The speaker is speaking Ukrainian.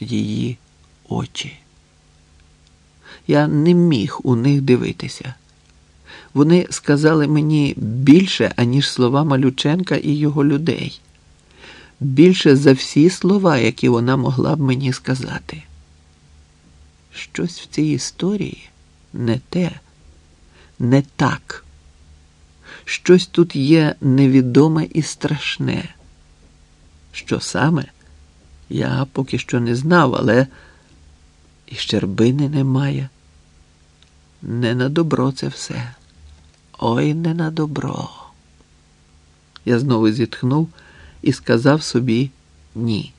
її очі. Я не міг у них дивитися. Вони сказали мені більше, аніж слова Малюченка і його людей, більше за всі слова, які вона могла б мені сказати. Щось в цій історії не те, не так. Щось тут є невідоме і страшне. Що саме, я поки що не знав, але і щербини немає. Не на добро це все. Ой, не на добро. Я знову зітхнув і сказав собі ні.